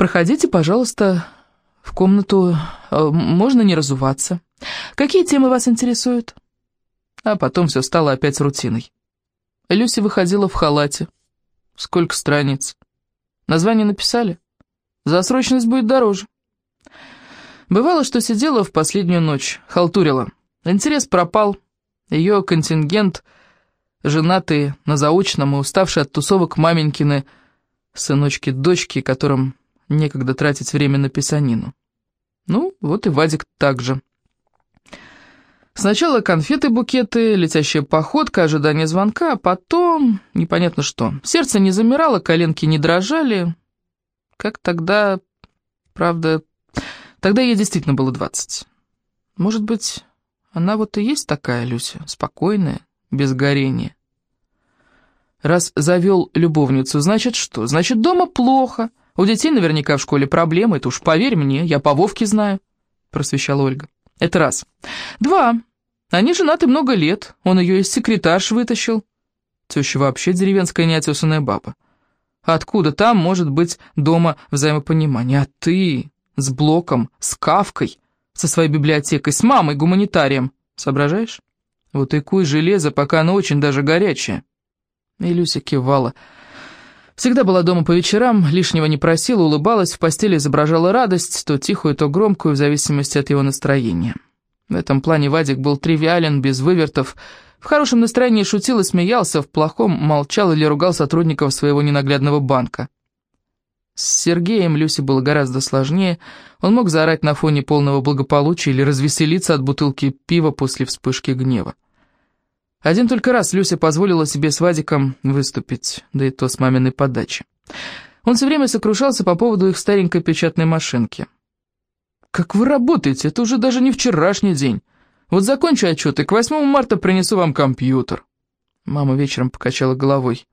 Проходите, пожалуйста, в комнату. Э, можно не разуваться. Какие темы вас интересуют?» А потом все стало опять рутиной. Люси выходила в халате. Сколько страниц? Название написали? За срочность будет дороже. Бывало, что сидела в последнюю ночь, халтурила. Интерес пропал. Ее контингент, женатые на заочном и уставшие от тусовок маменькины, сыночки-дочки, которым некогда тратить время на писанину. Ну, вот и Вадик также. Сначала конфеты-букеты, летящая походка, ожидание звонка, а потом непонятно что. Сердце не замирало, коленки не дрожали. Как тогда, правда, тогда ей действительно было двадцать. Может быть, она вот и есть такая, Люся, спокойная, без горения. Раз завел любовницу, значит что? Значит, дома плохо. У детей наверняка в школе проблемы, это уж поверь мне, я по Вовке знаю, просвещала Ольга. Это раз. Два. Они женаты много лет, он ее из секретарш вытащил. Теща вообще деревенская неотесанная баба. Откуда там может быть дома взаимопонимание? А ты с Блоком, с Кавкой, со своей библиотекой, с мамой-гуманитарием. Соображаешь? Вот и куй железо, пока оно очень даже горячее. И Люся кивала. Всегда была дома по вечерам, лишнего не просила, улыбалась, в постели изображала радость, то тихую, то громкую, в зависимости от его настроения. В этом плане Вадик был тривиален, без вывертов, в хорошем настроении шутил и смеялся, в плохом молчал или ругал сотрудников своего ненаглядного банка. С Сергеем Люсе было гораздо сложнее. Он мог заорать на фоне полного благополучия или развеселиться от бутылки пива после вспышки гнева. Один только раз Люся позволила себе с Вадиком выступить, да и то с маминой подачи. Он все время сокрушался по поводу их старенькой печатной машинки. «Как вы работаете? Это уже даже не вчерашний день. Вот закончу отчет, и к 8 марта принесу вам компьютер». Мама вечером покачала головой.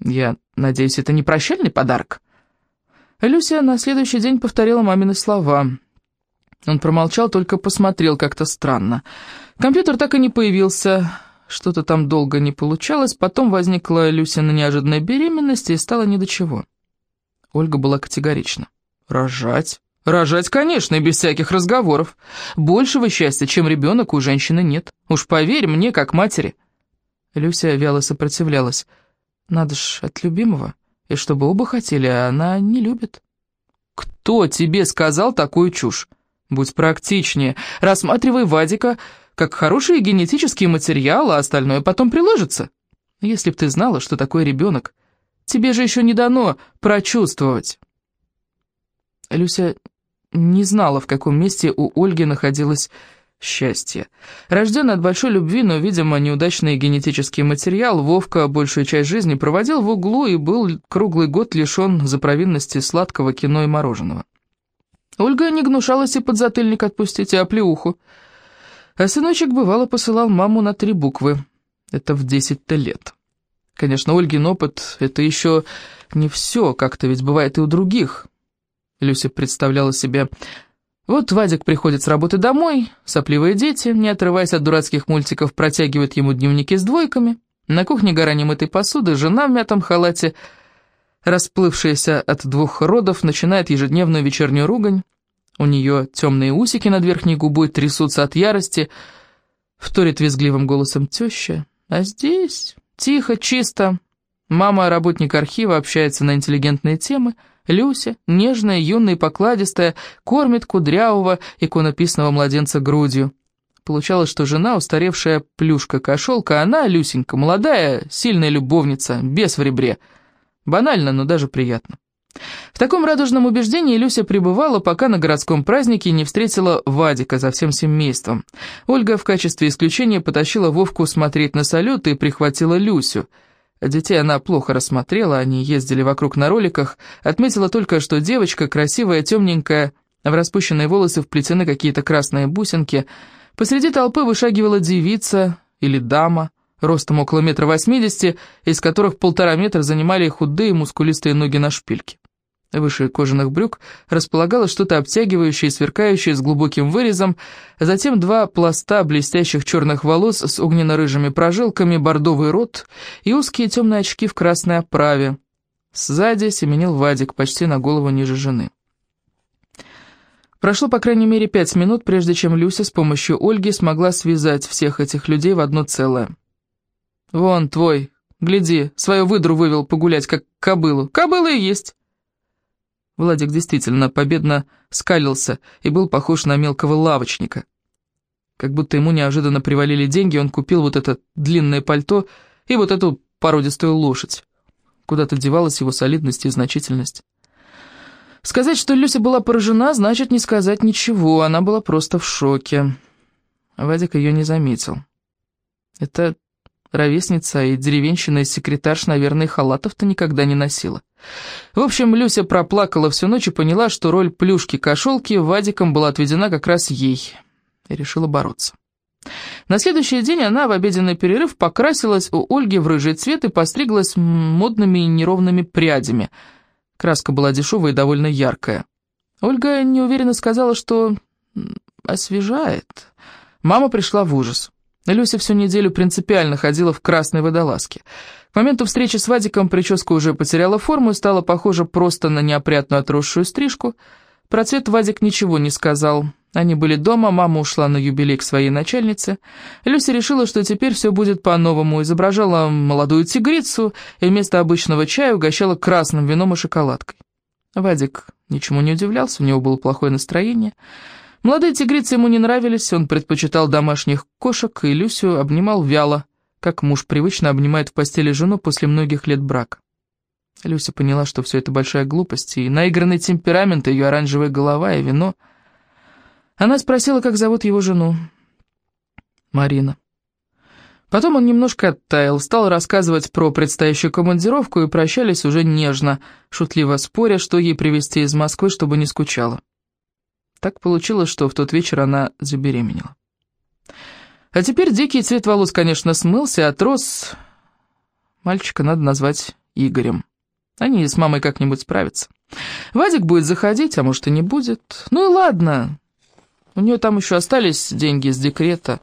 «Я надеюсь, это не прощальный подарок?» Люся на следующий день повторила мамины слова. Он промолчал, только посмотрел как-то странно. Компьютер так и не появился, что-то там долго не получалось, потом возникла Люсина неожиданная беременность, и стало ни до чего. Ольга была категорична. «Рожать? Рожать, конечно, и без всяких разговоров. Большего счастья, чем ребенок, у женщины нет. Уж поверь мне, как матери». Люся вяло сопротивлялась. «Надо ж от любимого, и чтобы оба хотели, а она не любит». «Кто тебе сказал такую чушь? Будь практичнее. Рассматривай Вадика как хороший генетический материал, а остальное потом приложится. Если б ты знала, что такое ребенок, тебе же еще не дано прочувствовать». Люся не знала, в каком месте у Ольги находилось счастье. Рожденный от большой любви, но, видимо, неудачный генетический материал, Вовка большую часть жизни проводил в углу и был круглый год лишен за провинности сладкого кино и мороженого. Ольга не гнушалась и подзатыльник отпустить, и оплеуху. А сыночек, бывало, посылал маму на три буквы. Это в десять-то лет. Конечно, Ольгин опыт — это еще не все, как-то ведь бывает и у других. Люся представляла себе... Вот Вадик приходит с работы домой, сопливые дети, не отрываясь от дурацких мультиков, протягивают ему дневники с двойками. На кухне гора немытой посуды, жена в мятом халате, расплывшаяся от двух родов, начинает ежедневную вечернюю ругань. У нее темные усики над верхней губой трясутся от ярости, вторит визгливым голосом теща. А здесь тихо, чисто. Мама, работник архива, общается на интеллигентные темы — Люся, нежная, юная и покладистая, кормит кудрявого иконописного младенца грудью. Получалось, что жена, устаревшая плюшка-кошелка, она, Люсенька, молодая, сильная любовница, без в ребре. Банально, но даже приятно. В таком радужном убеждении Люся пребывала, пока на городском празднике не встретила Вадика за всем семейством. Ольга в качестве исключения потащила Вовку смотреть на салют и прихватила Люсю – Детей она плохо рассмотрела, они ездили вокруг на роликах, отметила только, что девочка красивая, темненькая, в распущенные волосы вплетены какие-то красные бусинки. Посреди толпы вышагивала девица или дама, ростом около метра восьмидесяти, из которых полтора метра занимали худые мускулистые ноги на шпильке. Выше кожаных брюк располагалось что-то обтягивающее и сверкающее с глубоким вырезом, затем два пласта блестящих черных волос с огненно-рыжими прожилками, бордовый рот и узкие темные очки в красной оправе. Сзади семенил Вадик, почти на голову ниже жены. Прошло, по крайней мере, пять минут, прежде чем Люся с помощью Ольги смогла связать всех этих людей в одно целое. «Вон твой, гляди, свою выдру вывел погулять, как кобылу. Кобыла и есть!» Владик действительно победно скалился и был похож на мелкого лавочника. Как будто ему неожиданно привалили деньги, он купил вот это длинное пальто и вот эту породистую лошадь. Куда-то девалась его солидность и значительность. Сказать, что Люся была поражена, значит не сказать ничего, она была просто в шоке. Вадик ее не заметил. Это ровесница и деревенщина из секретарш, наверное, халатов-то никогда не носила. В общем, Люся проплакала всю ночь и поняла, что роль плюшки-кошелки Вадиком была отведена как раз ей, и решила бороться. На следующий день она в обеденный перерыв покрасилась у Ольги в рыжий цвет и постриглась модными и неровными прядями – Краска была дешевая и довольно яркая. Ольга неуверенно сказала, что освежает. Мама пришла в ужас. Люся всю неделю принципиально ходила в красной водолазке. К моменту встречи с Вадиком прическа уже потеряла форму и стала похожа просто на неопрятную отросшую стрижку. Про цвет Вадик ничего не сказал. Они были дома, мама ушла на юбилей к своей начальнице. Люся решила, что теперь все будет по-новому, изображала молодую тигрицу и вместо обычного чая угощала красным вином и шоколадкой. Вадик ничему не удивлялся, у него было плохое настроение. Молодые тигрицы ему не нравились, он предпочитал домашних кошек, и Люсю обнимал вяло, как муж привычно обнимает в постели жену после многих лет брака. Люся поняла, что все это большая глупость, и наигранный темперамент, ее оранжевая голова и вино — она спросила, как зовут его жену. Марина. Потом он немножко оттаял, стал рассказывать про предстоящую командировку и прощались уже нежно, шутливо споря, что ей привезти из Москвы, чтобы не скучала. Так получилось, что в тот вечер она забеременела. А теперь дикий цвет волос, конечно, смылся, отрос. Мальчика надо назвать Игорем. Они с мамой как-нибудь справятся. Вадик будет заходить, а может и не будет. Ну и ладно, у нее там еще остались деньги из декрета.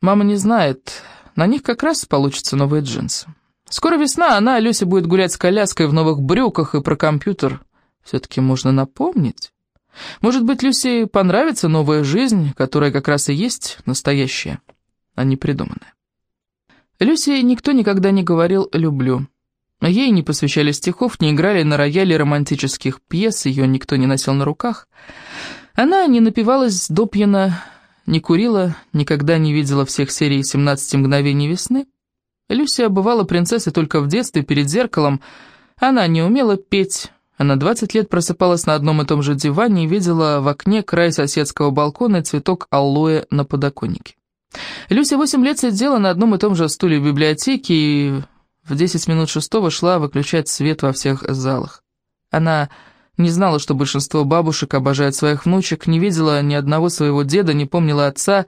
Мама не знает. На них как раз получатся новые джинсы. Скоро весна, она, Люся, будет гулять с коляской в новых брюках и про компьютер. Все-таки можно напомнить. Может быть, Люсе понравится новая жизнь, которая как раз и есть настоящая, а не придуманная. Люсе никто никогда не говорил «люблю». Ей не посвящали стихов, не играли на рояле романтических пьес, ее никто не носил на руках. Она не напивалась допьяна, не курила, никогда не видела всех серий «17 мгновений весны». Люся бывала принцессой только в детстве перед зеркалом. Она не умела петь. Она 20 лет просыпалась на одном и том же диване и видела в окне край соседского балкона и цветок алоэ на подоконнике. Люся 8 лет сидела на одном и том же стуле в библиотеке и в 10 минут шестого шла выключать свет во всех залах. Она не знала, что большинство бабушек обожают своих внучек, не видела ни одного своего деда, не помнила отца.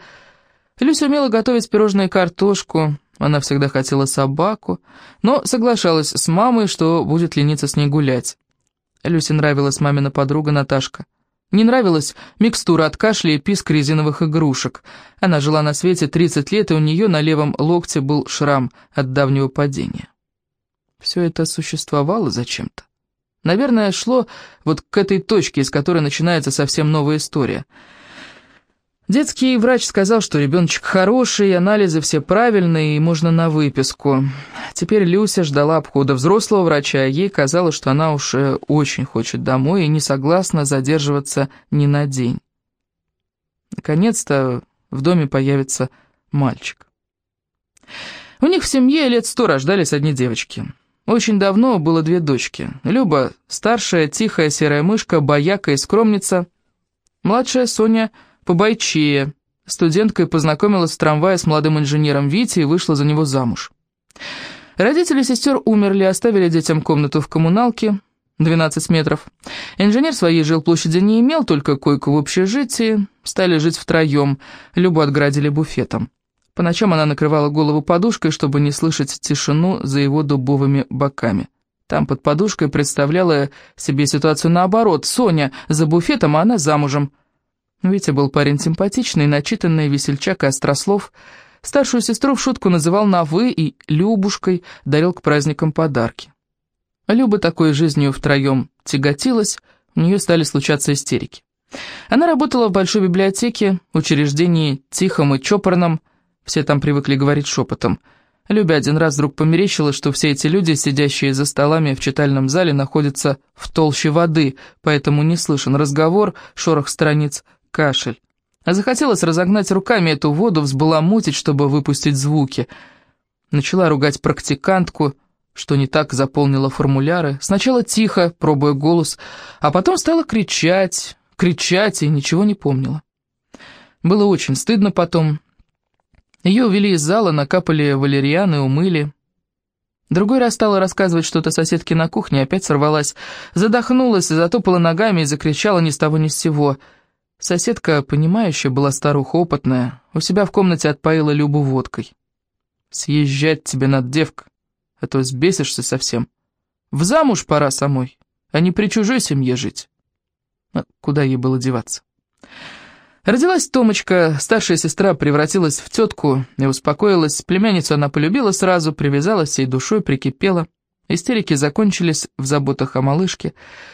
Люся умела готовить пирожные картошку, она всегда хотела собаку, но соглашалась с мамой, что будет лениться с ней гулять. Люсе нравилась мамина подруга Наташка. Не нравилась микстура от кашля и писк резиновых игрушек. Она жила на свете 30 лет, и у нее на левом локте был шрам от давнего падения. Все это существовало зачем-то. Наверное, шло вот к этой точке, из которой начинается совсем новая история. Детский врач сказал, что ребеночек хороший, анализы все правильные, и можно на выписку. Теперь Люся ждала обхода взрослого врача, а ей казалось, что она уже очень хочет домой и не согласна задерживаться ни на день. Наконец-то в доме появится мальчик. У них в семье лет сто рождались одни девочки. Очень давно было две дочки. Люба, старшая, тихая серая мышка, бояка и скромница. Младшая Соня, побойчее. Студенткой познакомилась в трамвае с молодым инженером Вити и вышла за него замуж. Родители сестер умерли, оставили детям комнату в коммуналке, 12 метров. Инженер своей жилплощади не имел, только койку в общежитии. Стали жить втроем, Любу отградили буфетом. По ночам она накрывала голову подушкой, чтобы не слышать тишину за его дубовыми боками. Там под подушкой представляла себе ситуацию наоборот. Соня за буфетом, а она замужем. Витя был парень симпатичный, начитанный, весельчак и острослов. Старшую сестру в шутку называл на «вы» и «любушкой», дарил к праздникам подарки. Люба такой жизнью втроем тяготилась, у нее стали случаться истерики. Она работала в большой библиотеке, учреждении тихом и чопорном, все там привыкли говорить шепотом. Любя один раз вдруг померещила, что все эти люди, сидящие за столами в читальном зале, находятся в толще воды, поэтому не слышен разговор, шорох страниц, кашель. А захотелось разогнать руками эту воду, взбаламутить, чтобы выпустить звуки. Начала ругать практикантку, что не так заполнила формуляры. Сначала тихо, пробуя голос, а потом стала кричать, кричать и ничего не помнила. Было очень стыдно потом. Ее увели из зала, накапали валерьяны, умыли. Другой раз стала рассказывать что-то соседке на кухне, опять сорвалась. Задохнулась, затопала ногами и закричала ни с того ни с сего. Соседка, понимающая, была старуха опытная, у себя в комнате отпоила Любу водкой. «Съезжать тебе над девка, а то сбесишься совсем. В замуж пора самой, а не при чужой семье жить». А куда ей было деваться? Родилась Томочка, старшая сестра превратилась в тетку и успокоилась. Племянницу она полюбила сразу, привязалась всей душой, прикипела. Истерики закончились в заботах о малышке.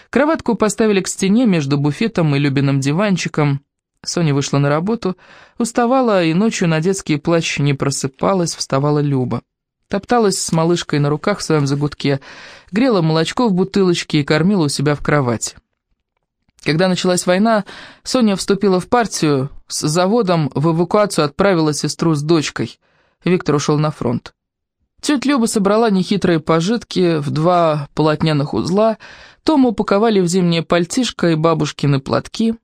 Кроватку поставили к стене между буфетом и любимым диванчиком. Соня вышла на работу, уставала и ночью на детский плач не просыпалась, вставала Люба. Топталась с малышкой на руках в своем загутке, грела молочко в бутылочке и кормила у себя в кровати. Когда началась война, Соня вступила в партию, с заводом в эвакуацию отправила сестру с дочкой. Виктор ушел на фронт. Тетя Люба собрала нехитрые пожитки в два полотняных узла, Тому упаковали в зимнее пальтишко и бабушкины платки.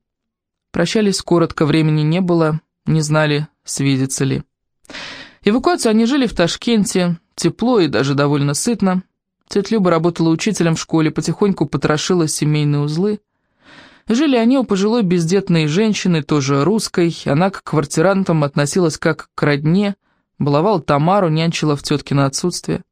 Прощались коротко, времени не было, не знали, свидится ли. Эвакуацию они жили в Ташкенте, тепло и даже довольно сытно. Тетя Люба работала учителем в школе, потихоньку потрошила семейные узлы. Жили они у пожилой бездетной женщины, тоже русской. Она к квартирантам относилась как к родне, баловала Тамару, нянчила в теткино отсутствие.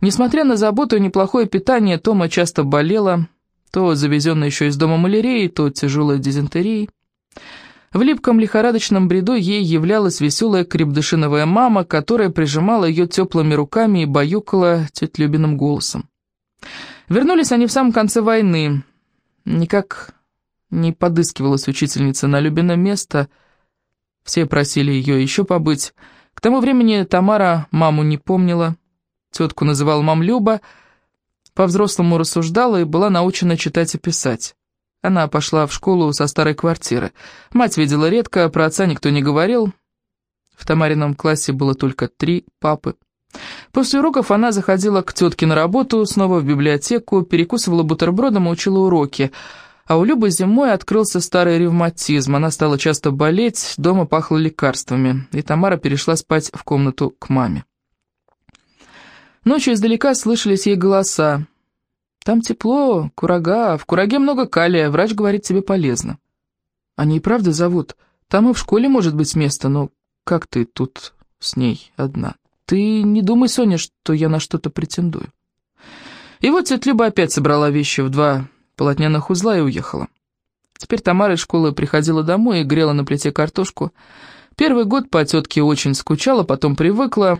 Несмотря на заботу и неплохое питание, Тома часто болела, то завезенная еще из дома малярией, то тяжелой дизентерией. В липком лихорадочном бреду ей являлась веселая крепдышиновая мама, которая прижимала ее теплыми руками и баюкала тетя Любиным голосом. Вернулись они в самом конце войны. Никак не подыскивалась учительница на любимое место. Все просили ее еще побыть. К тому времени Тамара маму не помнила. Тетку называла мам Люба, по-взрослому рассуждала и была научена читать и писать. Она пошла в школу со старой квартиры. Мать видела редко, про отца никто не говорил. В Тамарином классе было только три папы. После уроков она заходила к тетке на работу, снова в библиотеку, перекусывала бутербродом и учила уроки. А у Любы зимой открылся старый ревматизм, она стала часто болеть, дома пахло лекарствами, и Тамара перешла спать в комнату к маме. Ночью издалека слышались ей голоса. «Там тепло, курага, в кураге много калия, врач говорит, тебе полезно». «Они и правда зовут. Там и в школе может быть место, но как ты тут с ней одна?» Ты не думай, Соня, что я на что-то претендую. И вот тетя Люба опять собрала вещи в два полотняных узла и уехала. Теперь Тамара из школы приходила домой и грела на плите картошку. Первый год по тетке очень скучала, потом привыкла.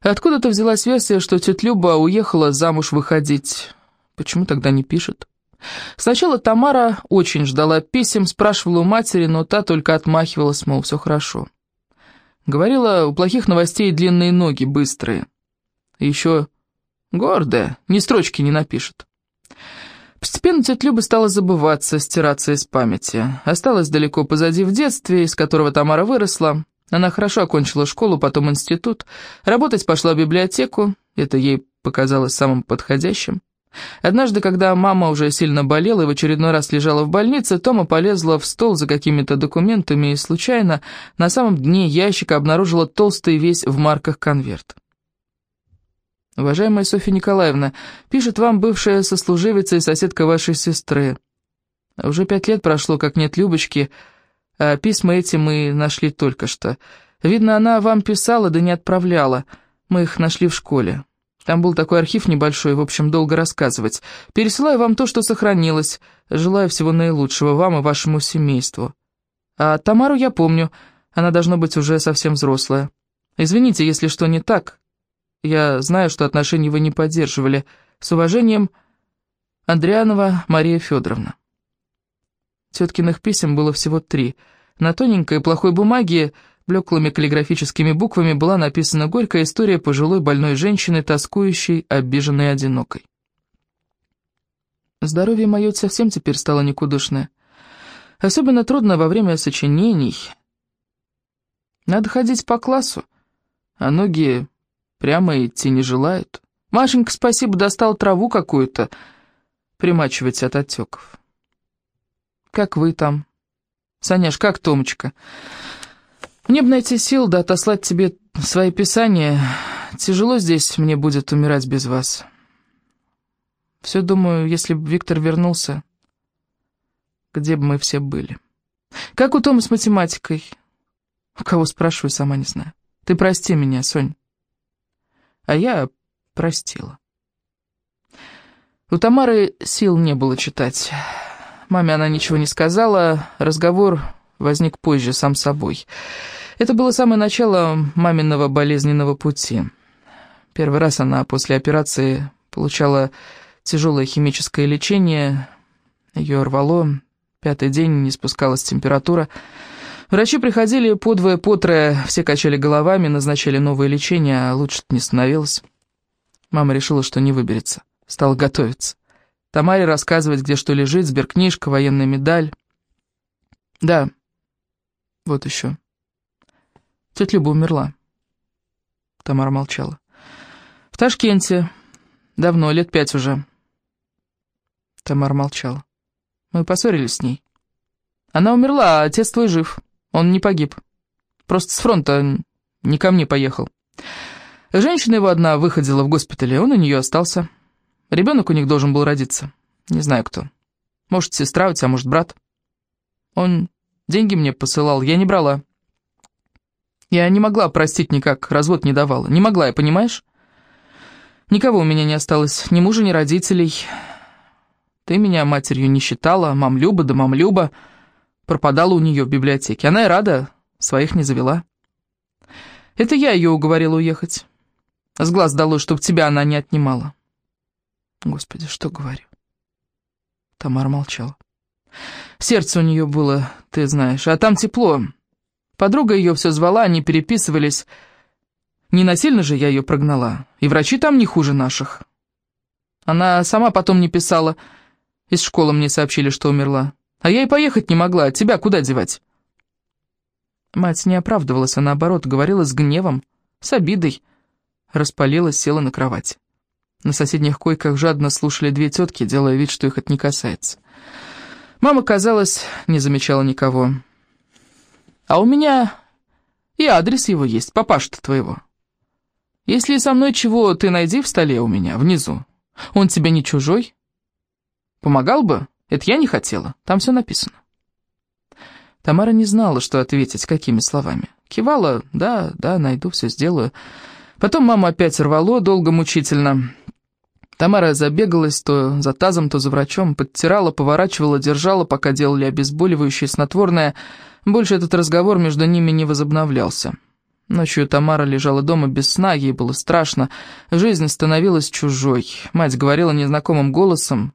Откуда-то взялась версия, что тетя Люба уехала замуж выходить. Почему тогда не пишет? Сначала Тамара очень ждала писем, спрашивала у матери, но та только отмахивалась, мол, все хорошо. Говорила, у плохих новостей длинные ноги, быстрые. еще гордая, ни строчки не напишет. Постепенно тетя Люба стала забываться, стираться из памяти. Осталась далеко позади в детстве, из которого Тамара выросла. Она хорошо окончила школу, потом институт. Работать пошла в библиотеку, это ей показалось самым подходящим. Однажды, когда мама уже сильно болела и в очередной раз лежала в больнице, Тома полезла в стол за какими-то документами и случайно на самом дне ящика обнаружила толстый весь в марках конверт. «Уважаемая Софья Николаевна, пишет вам бывшая сослуживица и соседка вашей сестры. Уже пять лет прошло, как нет Любочки, а письма эти мы нашли только что. Видно, она вам писала, да не отправляла. Мы их нашли в школе. Там был такой архив небольшой, в общем, долго рассказывать. Пересылаю вам то, что сохранилось. Желаю всего наилучшего вам и вашему семейству. А Тамару я помню, она должна быть уже совсем взрослая. Извините, если что не так. Я знаю, что отношений вы не поддерживали. С уважением, Андрианова Мария Федоровна. Теткиных писем было всего три. На тоненькой плохой бумаге блеклыми каллиграфическими буквами была написана горькая история пожилой больной женщины, тоскующей, обиженной одинокой. Здоровье мое совсем теперь стало никудышное. Особенно трудно во время сочинений. Надо ходить по классу, а ноги прямо идти не желают. Машенька, спасибо, достал траву какую-то, примачивать от отеков. Как вы там? Саняш, как Томочка? Мне бы найти сил, да отослать тебе свои писания. Тяжело здесь мне будет умирать без вас. Все думаю, если бы Виктор вернулся, где бы мы все были. Как у Тома с математикой? У кого спрашиваю, сама не знаю. Ты прости меня, Сонь. А я простила. У Тамары сил не было читать. Маме она ничего не сказала, разговор возник позже, сам собой. Это было самое начало маминого болезненного пути. Первый раз она после операции получала тяжелое химическое лечение, ее рвало, пятый день не спускалась температура. Врачи приходили подвое-потрое, все качали головами, назначали новое лечение, а лучше не становилось. Мама решила, что не выберется, стала готовиться. Тамаре рассказывать, где что лежит, сберкнижка, военная медаль. Да, вот еще. Тетя Люба умерла. Тамара молчала. В Ташкенте. Давно, лет пять уже. Тамара молчала. Мы поссорились с ней. Она умерла, а отец твой жив. Он не погиб. Просто с фронта не ко мне поехал. Женщина его одна выходила в госпитале, он у нее остался. Ребенок у них должен был родиться. Не знаю кто. Может, сестра у тебя, может, брат. Он деньги мне посылал, я не брала. Я не могла простить никак, развод не давала. Не могла я, понимаешь? Никого у меня не осталось, ни мужа, ни родителей. Ты меня матерью не считала, мам Люба да мам Люба. Пропадала у нее в библиотеке. Она и рада, своих не завела. Это я ее уговорила уехать. С глаз долой, чтоб тебя она не отнимала. Господи, что говорю? Тамара молчала. Сердце у нее было, ты знаешь, а там тепло. Подруга ее все звала, они переписывались. Не насильно же я ее прогнала. И врачи там не хуже наших. Она сама потом не писала, из школы мне сообщили, что умерла. А я и поехать не могла, тебя куда девать?» Мать не оправдывалась, а наоборот, говорила с гневом, с обидой. Распалилась, села на кровать. На соседних койках жадно слушали две тетки, делая вид, что их это не касается. Мама, казалось, не замечала никого. «А у меня и адрес его есть, папаша-то твоего. Если со мной чего, ты найди в столе у меня, внизу. Он тебе не чужой, Помогал бы? Это я не хотела. Там все написано. Тамара не знала, что ответить, какими словами. Кивала, да, да, найду, все сделаю. Потом мама опять рвало, долго мучительно. Тамара забегалась то за тазом, то за врачом, подтирала, поворачивала, держала, пока делали обезболивающее снотворное. Больше этот разговор между ними не возобновлялся. Ночью Тамара лежала дома без сна, ей было страшно. Жизнь становилась чужой. Мать говорила незнакомым голосом,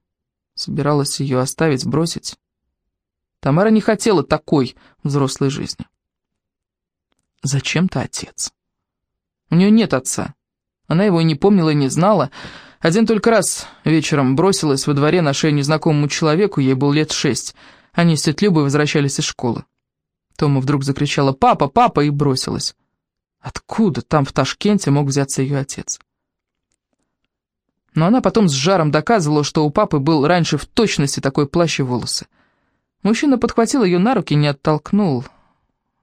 Собиралась ее оставить, бросить. Тамара не хотела такой взрослой жизни. Зачем-то отец. У нее нет отца. Она его и не помнила, и не знала. Один только раз вечером бросилась во дворе на шею незнакомому человеку, ей был лет шесть. Они с тетей возвращались из школы. Тома вдруг закричала «Папа! Папа!» и бросилась. Откуда там в Ташкенте мог взяться ее отец? Но она потом с жаром доказывала, что у папы был раньше в точности такой плащ и волосы. Мужчина подхватил ее на руки, не оттолкнул.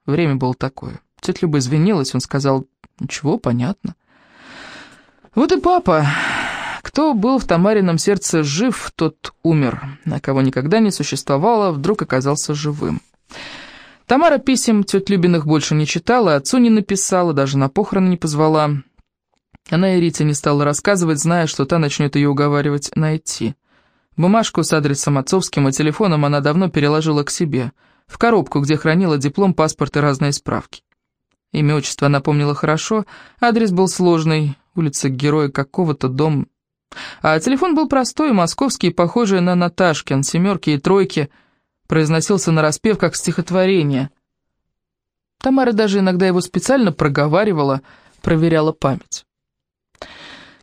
Время было такое. Тетя Люба извинилась, он сказал, ничего, понятно. Вот и папа. Кто был в Тамарином сердце жив, тот умер. А кого никогда не существовало, вдруг оказался живым. Тамара писем тет Любиных больше не читала, отцу не написала, даже на похороны не позвала. Она и Рите не стала рассказывать, зная, что та начнет ее уговаривать найти. Бумажку с адресом отцовским и телефоном она давно переложила к себе, в коробку, где хранила диплом, паспорт и разные справки. Имя, отчество она помнила хорошо, адрес был сложный, улица Героя какого-то, дом А телефон был простой, московский, похожий на Наташкин, семерки и тройки, произносился на распев как стихотворение. Тамара даже иногда его специально проговаривала, проверяла память.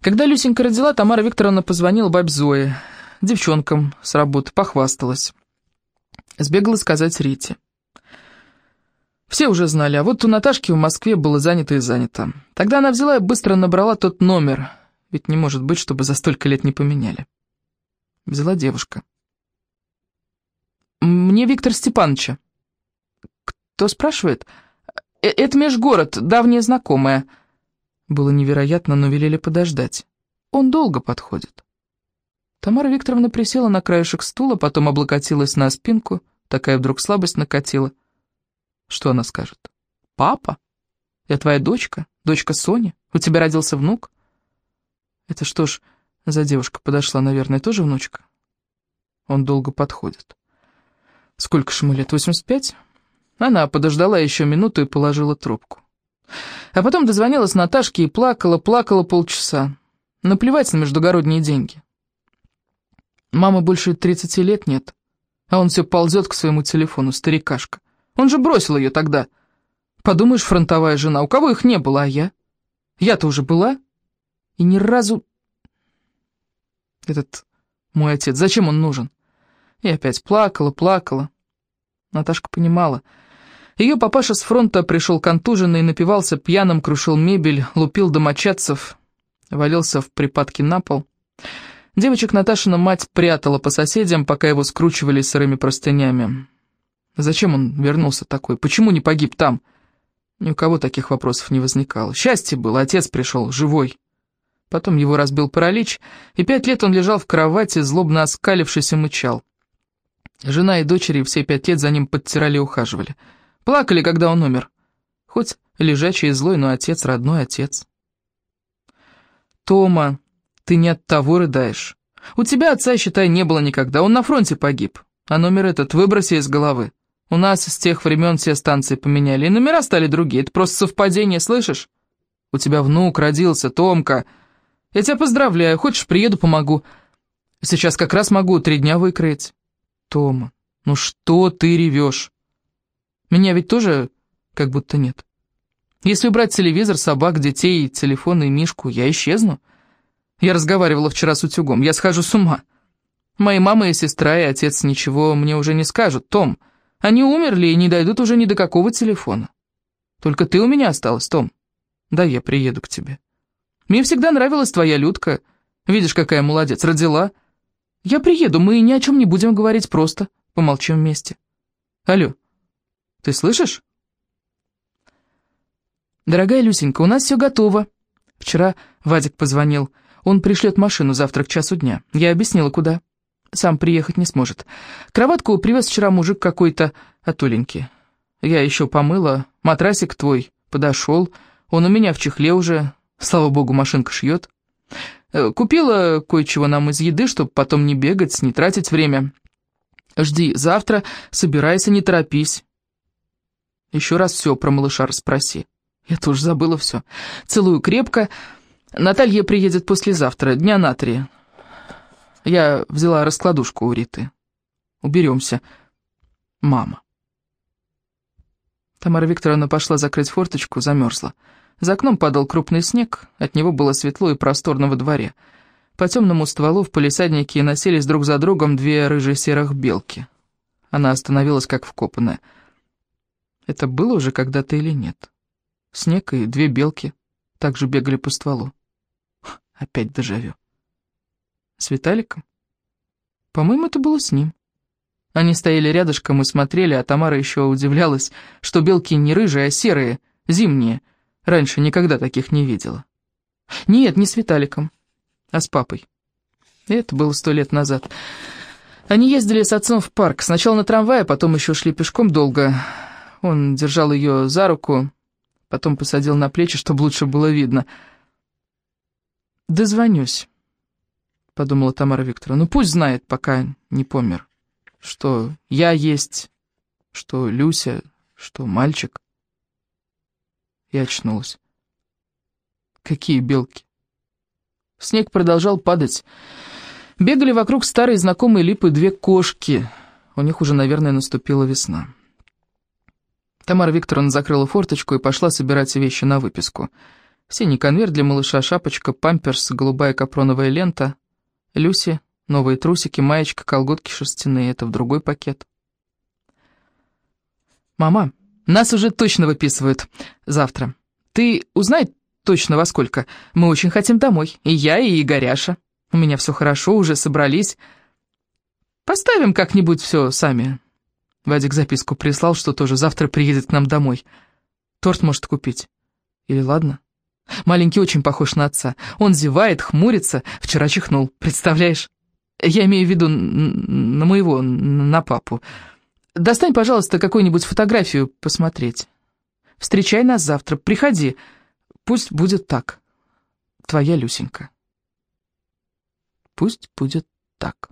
Когда Люсенька родила, Тамара Викторовна позвонила бабе Зое, девчонкам с работы, похвасталась. Сбегала сказать Рите. Все уже знали, а вот у Наташки в Москве было занято и занято. Тогда она взяла и быстро набрала тот номер, ведь не может быть, чтобы за столько лет не поменяли. Взяла девушка. «Мне Виктор Степановича». «Кто спрашивает?» «Э, «Это межгород, давняя знакомая». Было невероятно, но велели подождать. Он долго подходит. Тамара Викторовна присела на краешек стула, потом облокотилась на спинку, такая вдруг слабость накатила. Что она скажет? «Папа? Я твоя дочка? Дочка Сони? У тебя родился внук?» Это что ж за девушка подошла, наверное, тоже внучка? Он долго подходит. Сколько ж ему лет, 85? Она подождала еще минуту и положила трубку. А потом дозвонилась Наташке и плакала, плакала полчаса. Наплевать на междугородние деньги. Мамы больше 30 лет нет, а он все ползет к своему телефону, старикашка. Он же бросил ее тогда. Подумаешь, фронтовая жена, у кого их не было, а я? Я-то уже была. И ни разу... Этот мой отец, зачем он нужен? И опять плакала, плакала. Наташка понимала. Ее папаша с фронта пришел контуженный, напивался пьяным, крушил мебель, лупил домочадцев, валился в припадке на пол. Девочек Наташина мать прятала по соседям, пока его скручивали сырыми простынями. Зачем он вернулся такой? Почему не погиб там? Ни у кого таких вопросов не возникало. Счастье было, отец пришел, живой. Потом его разбил паралич, и пять лет он лежал в кровати, злобно оскалившись и мычал. Жена и дочери все пять лет за ним подтирали и ухаживали. Плакали, когда он умер. Хоть лежачий и злой, но отец, родной отец. «Тома, ты не от того рыдаешь. У тебя отца, считай, не было никогда, он на фронте погиб. А номер этот выброси из головы. У нас с тех времен все станции поменяли, и номера стали другие. Это просто совпадение, слышишь? У тебя внук родился, Томка». Я тебя поздравляю, хочешь, приеду, помогу. Сейчас как раз могу три дня выкроить. Тома, ну что ты ревешь? Меня ведь тоже как будто нет. Если убрать телевизор, собак, детей, телефон и Мишку, я исчезну. Я разговаривала вчера с утюгом, я схожу с ума. Мои мама и сестра, и отец ничего мне уже не скажут. Том, они умерли и не дойдут уже ни до какого телефона. Только ты у меня осталась, Том. Да, я приеду к тебе. Мне всегда нравилась твоя Людка. Видишь, какая молодец, родила. Я приеду, мы ни о чем не будем говорить, просто помолчим вместе. Алло, ты слышишь? Дорогая Люсенька, у нас все готово. Вчера Вадик позвонил. Он пришлет машину завтра к часу дня. Я объяснила, куда. Сам приехать не сможет. Кроватку привез вчера мужик какой-то от Оленьки. Я еще помыла. Матрасик твой подошел. Он у меня в чехле уже. Слава богу, машинка шьет. Э, купила кое-чего нам из еды, чтобы потом не бегать, не тратить время. Жди завтра, собирайся, не торопись. Еще раз все про малыша расспроси. Я тоже забыла все. Целую крепко. Наталья приедет послезавтра, дня на три. Я взяла раскладушку у Риты. Уберемся. Мама. Тамара Викторовна пошла закрыть форточку, замерзла. За окном падал крупный снег, от него было светло и просторно во дворе. По темному стволу в полисаднике носились друг за другом две рыжие серых белки. Она остановилась как вкопанная. Это было уже когда-то или нет? Снег и две белки также бегали по стволу. Опять дежавю. С Виталиком? По-моему, это было с ним. Они стояли рядышком и смотрели, а Тамара еще удивлялась, что белки не рыжие, а серые, зимние — Раньше никогда таких не видела. Нет, не с Виталиком, а с папой. Это было сто лет назад. Они ездили с отцом в парк. Сначала на трамвае, потом еще шли пешком долго. Он держал ее за руку, потом посадил на плечи, чтобы лучше было видно. «Дозвонюсь», — подумала Тамара Викторовна. «Ну пусть знает, пока не помер, что я есть, что Люся, что мальчик» и очнулась. Какие белки? Снег продолжал падать. Бегали вокруг старой знакомой липы две кошки. У них уже, наверное, наступила весна. Тамара Викторовна закрыла форточку и пошла собирать вещи на выписку. Синий конверт для малыша, шапочка, памперс, голубая капроновая лента. Люси, новые трусики, маечка, колготки шерстяные. Это в другой пакет. «Мама, нас уже точно выписывают завтра. Ты узнай точно во сколько. Мы очень хотим домой. И я, и Игоряша. У меня все хорошо, уже собрались. Поставим как-нибудь все сами». Вадик записку прислал, что тоже завтра приедет к нам домой. Торт может купить. Или ладно? Маленький очень похож на отца. Он зевает, хмурится, вчера чихнул, представляешь? Я имею в виду на моего, на папу. Достань, пожалуйста, какую-нибудь фотографию посмотреть. Встречай нас завтра, приходи. Пусть будет так. Твоя Люсенька. Пусть будет так.